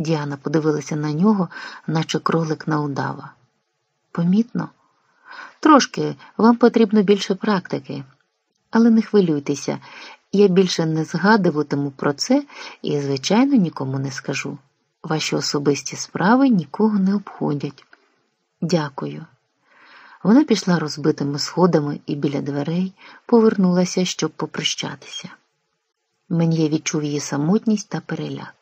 Діана подивилася на нього, наче кролик на удава. Помітно? Трошки вам потрібно більше практики, але не хвилюйтеся, я більше не згадуватиму про це і, звичайно, нікому не скажу. Ваші особисті справи нікого не обходять. Дякую. Вона пішла розбитими сходами і біля дверей повернулася, щоб попрощатися. Мені відчув її самотність та переляк.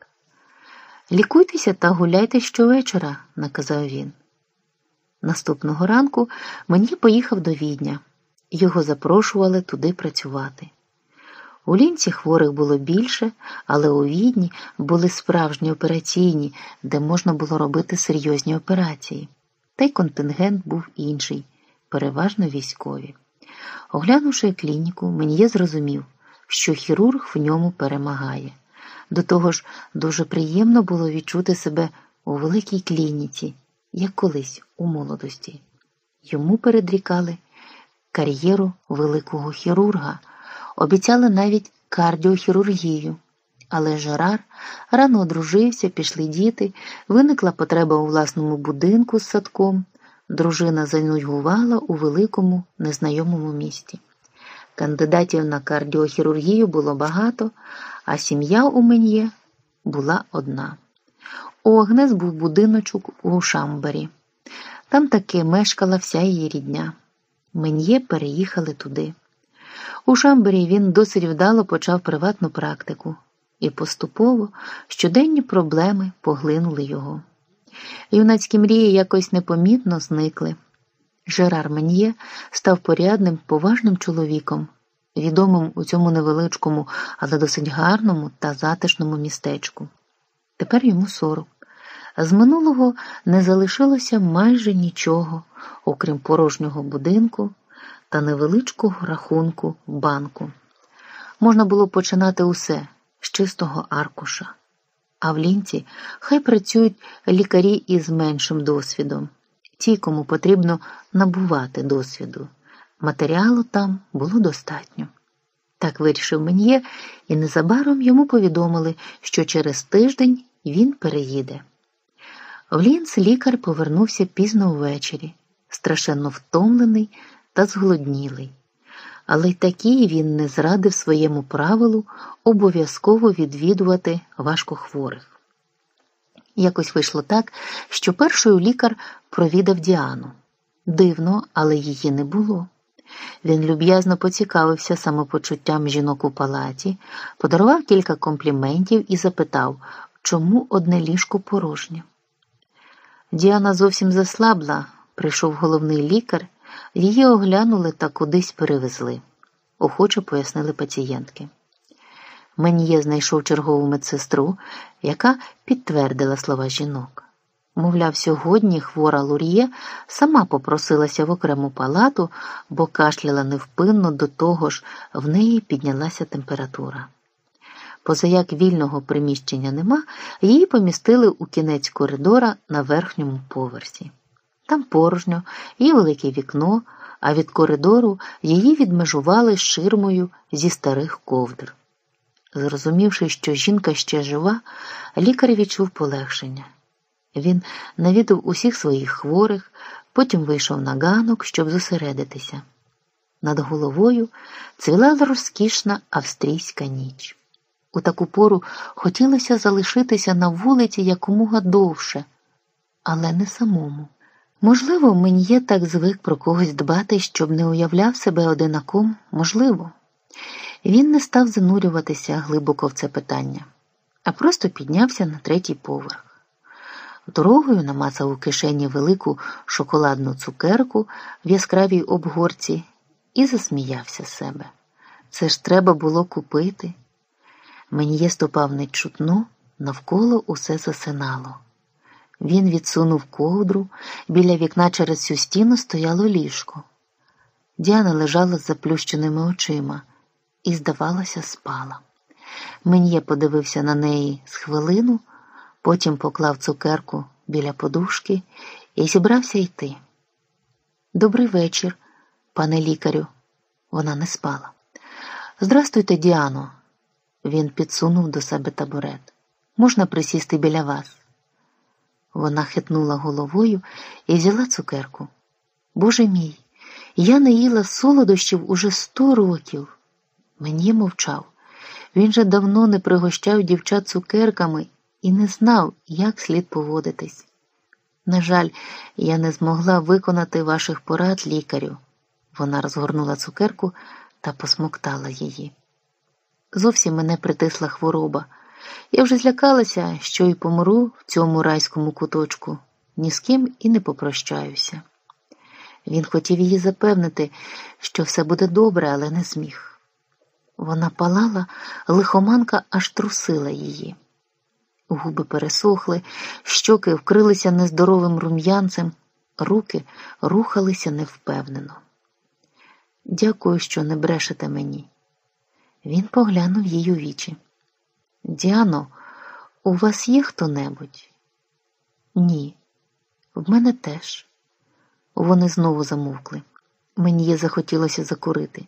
Лікуйтеся та гуляйте щовечора, наказав він. Наступного ранку мені поїхав до відня. Його запрошували туди працювати. У лінці хворих було більше, але у відні були справжні операційні, де можна було робити серйозні операції. Та й контингент був інший, переважно військові. Оглянувши клініку, мені зрозумів, що хірург в ньому перемагає. До того ж, дуже приємно було відчути себе у великій клініці, як колись у молодості. Йому передрікали кар'єру великого хірурга, обіцяли навіть кардіохірургію. Але Жерар рано одружився, пішли діти, виникла потреба у власному будинку з садком. Дружина занудьгувала у великому незнайомому місті. Кандидатів на кардіохірургію було багато, а сім'я у Мен'є була одна. У Агнес був будиночок у Шамбері. Там таки мешкала вся її рідня. Мен'є переїхали туди. У Шамбері він досить вдало почав приватну практику, і поступово щоденні проблеми поглинули його. Юнацькі мрії якось непомітно зникли. Жерар Мен'є став порядним, поважним чоловіком, відомим у цьому невеличкому, але досить гарному та затишному містечку. Тепер йому сорок. З минулого не залишилося майже нічого, окрім порожнього будинку та невеличкого рахунку банку. Можна було починати усе з чистого аркуша. А в лінці хай працюють лікарі із меншим досвідом, ті, кому потрібно набувати досвіду. Матеріалу там було достатньо. Так вирішив Мен'є, і незабаром йому повідомили, що через тиждень він переїде. В Лінц лікар повернувся пізно ввечері, страшенно втомлений та зголоднілий. Але й такий він не зрадив своєму правилу обов'язково відвідувати важкохворих. Якось вийшло так, що першою лікар провідав Діану. Дивно, але її не було. Він люб'язно поцікавився самопочуттям жінок у палаті, подарував кілька компліментів і запитав, чому одне ліжко порожнє. Діана зовсім заслабла, прийшов головний лікар, її оглянули та кудись перевезли, охоче пояснили пацієнтки. Меніє знайшов чергову медсестру, яка підтвердила слова жінок. Мовляв, сьогодні хвора Лур'є сама попросилася в окрему палату, бо кашляла невпинно до того ж, в неї піднялася температура. Позаяк вільного приміщення нема, її помістили у кінець коридора на верхньому поверсі. Там порожньо, є велике вікно, а від коридору її відмежували ширмою зі старих ковдр. Зрозумівши, що жінка ще жива, лікар відчув полегшення. Він навідав усіх своїх хворих, потім вийшов на ганок, щоб зосередитися. Над головою цвіла розкішна австрійська ніч. У таку пору хотілося залишитися на вулиці якомога довше, але не самому. Можливо, мені є так звик про когось дбати, щоб не уявляв себе одинаком, можливо. Він не став занурюватися глибоко в це питання, а просто піднявся на третій поверх. Дорогою намацав у кишені велику шоколадну цукерку в яскравій обгорці і засміявся себе. Це ж треба було купити. Мені є ступав нечутно, навколо усе засинало. Він відсунув ковдру, біля вікна через цю стіну стояло ліжко. Діана лежала з заплющеними очима і, здавалося, спала. Мен'є подивився на неї з хвилину, потім поклав цукерку біля подушки і зібрався йти. Добрий вечір, пане лікарю. Вона не спала. Здрастуйте, Діано. Він підсунув до себе табурет. Можна присісти біля вас? Вона хитнула головою і взяла цукерку. Боже мій, я не їла солодощів уже сто років. Мені мовчав. Він же давно не пригощав дівчат цукерками і не знав, як слід поводитись. На жаль, я не змогла виконати ваших порад лікарю. Вона розгорнула цукерку та посмоктала її. Зовсім мене притисла хвороба. Я вже злякалася, що й помру в цьому райському куточку, ні з ким і не попрощаюся. Він хотів її запевнити, що все буде добре, але не зміг. Вона палала, лихоманка аж трусила її. Губи пересохли, щоки вкрилися нездоровим рум'янцем, руки рухалися невпевнено. Дякую, що не брешете мені. Він поглянув їй у вічі. Діано, у вас є хто небудь? Ні, в мене теж. Вони знову замовкли. Мені захотілося закурити.